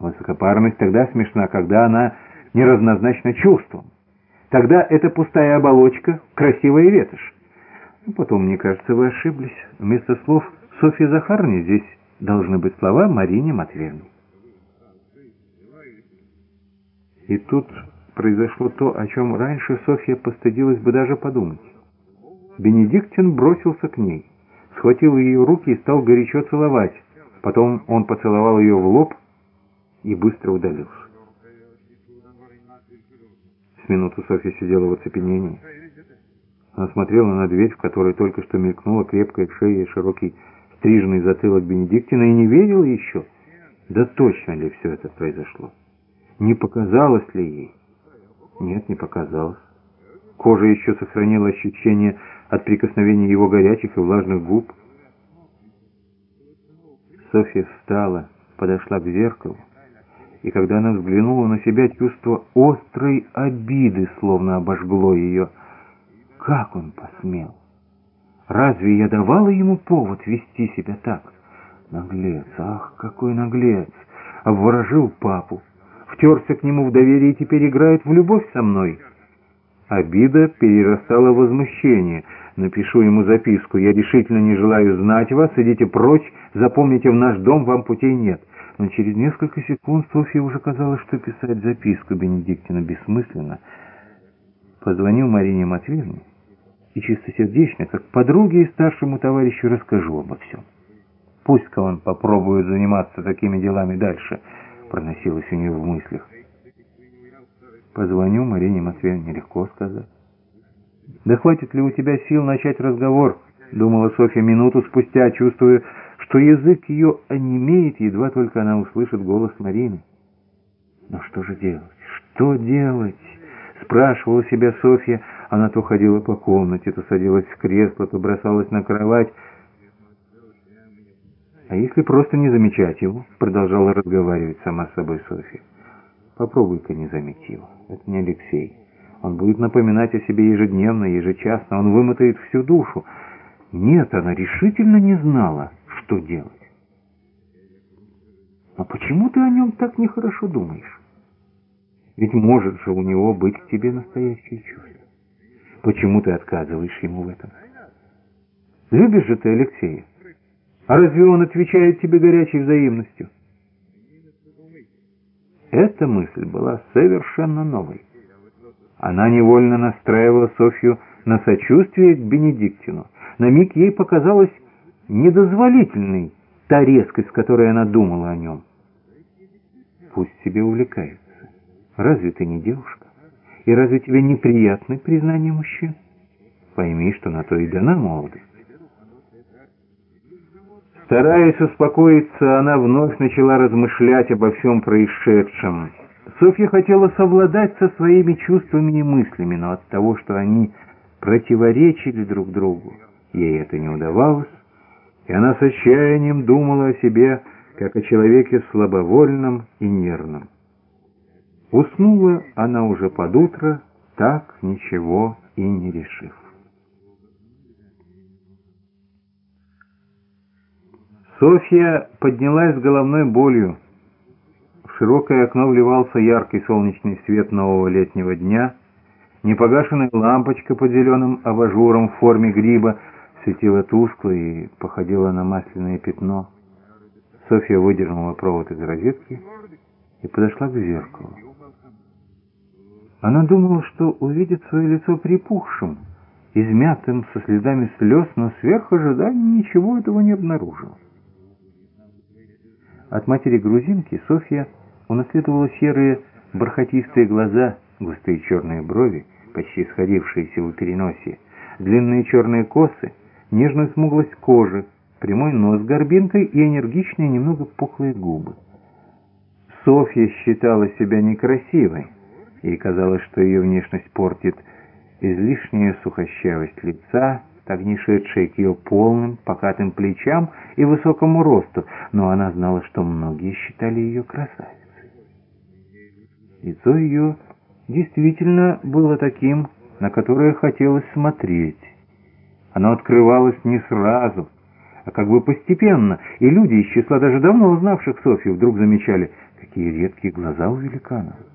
Высокопарность тогда смешна, когда она неравнозначна чувствам. Тогда это пустая оболочка, красивая ветошь. Ну, потом, мне кажется, вы ошиблись. Вместо слов Софьи Захарни здесь должны быть слова Марине Матвеевне. И тут произошло то, о чем раньше Софья постыдилась бы даже подумать. Бенедиктин бросился к ней, схватил ее руки и стал горячо целовать. Потом он поцеловал ее в лоб и быстро удалился. С минуту Софья сидела в оцепенении. Она смотрела на дверь, в которой только что мелькнула крепкая шея и широкий стриженный затылок Бенедиктина, и не верила еще, да точно ли все это произошло. Не показалось ли ей? Нет, не показалось. Кожа еще сохранила ощущение от прикосновения его горячих и влажных губ. Софья встала, подошла к зеркалу, и когда она взглянула на себя, чувство острой обиды словно обожгло ее. Как он посмел? Разве я давала ему повод вести себя так? Наглец, ах, какой наглец! Обворожил папу, втерся к нему в доверие и теперь играет в любовь со мной. Обида перерастала в возмущение. Напишу ему записку. Я решительно не желаю знать вас. Идите прочь. Запомните, в наш дом вам путей нет. Но через несколько секунд Софье уже казалось, что писать записку Бенедиктина бессмысленно. Позвонил Марине Матвеевне и чистосердечно, как подруге и старшему товарищу, расскажу обо всем. Пусть-ка он попробует заниматься такими делами дальше — проносилось у нее в мыслях. Позвоню Марине Матвеевне, легко сказать. «Да хватит ли у тебя сил начать разговор?» — думала Софья минуту спустя, чувствуя, что язык ее онемеет, едва только она услышит голос Марины. «Но что же делать? Что делать?» — спрашивала себя Софья. Она то ходила по комнате, то садилась в кресло, то бросалась на кровать. «А если просто не замечать его?» — продолжала разговаривать сама с собой Софья. «Попробуй-ка не заметь его. Это не Алексей. Он будет напоминать о себе ежедневно, ежечасно. Он вымотает всю душу. Нет, она решительно не знала, что делать. А почему ты о нем так нехорошо думаешь? Ведь может же у него быть к тебе настоящее чувство. Почему ты отказываешь ему в этом? Любишь же ты Алексея? А разве он отвечает тебе горячей взаимностью? Эта мысль была совершенно новой. Она невольно настраивала Софью на сочувствие к Бенедиктину. На миг ей показалась недозволительной та резкость, с которой она думала о нем. Пусть себе увлекается. Разве ты не девушка? И разве тебе неприятны признания мужчин? Пойми, что на то и дана молодость. Стараясь успокоиться, она вновь начала размышлять обо всем происшедшем. Софья хотела совладать со своими чувствами и мыслями, но от того, что они противоречили друг другу, ей это не удавалось, и она с отчаянием думала о себе, как о человеке слабовольном и нервном. Уснула она уже под утро, так ничего и не решив. Софья поднялась с головной болью. В широкое окно вливался яркий солнечный свет нового летнего дня. Непогашенная лампочка под зеленым абажуром в форме гриба светила тускло и походила на масляное пятно. Софья выдернула провод из розетки и подошла к зеркалу. Она думала, что увидит свое лицо припухшим, измятым, со следами слез, но сверх ожидания ничего этого не обнаружила. От матери-грузинки Софья унаследовала серые бархатистые глаза, густые черные брови, почти сходившиеся в переносе, длинные черные косы, нежную смуглость кожи, прямой нос с горбинкой и энергичные, немного пухлые губы. Софья считала себя некрасивой, и казалось, что ее внешность портит излишняя сухощавость лица, так не шедшая к ее полным, покатым плечам и высокому росту, но она знала, что многие считали ее красавицей. Лицо ее действительно было таким, на которое хотелось смотреть. Оно открывалось не сразу, а как бы постепенно, и люди из числа даже давно узнавших Софью вдруг замечали, Какие редкие глаза у великана!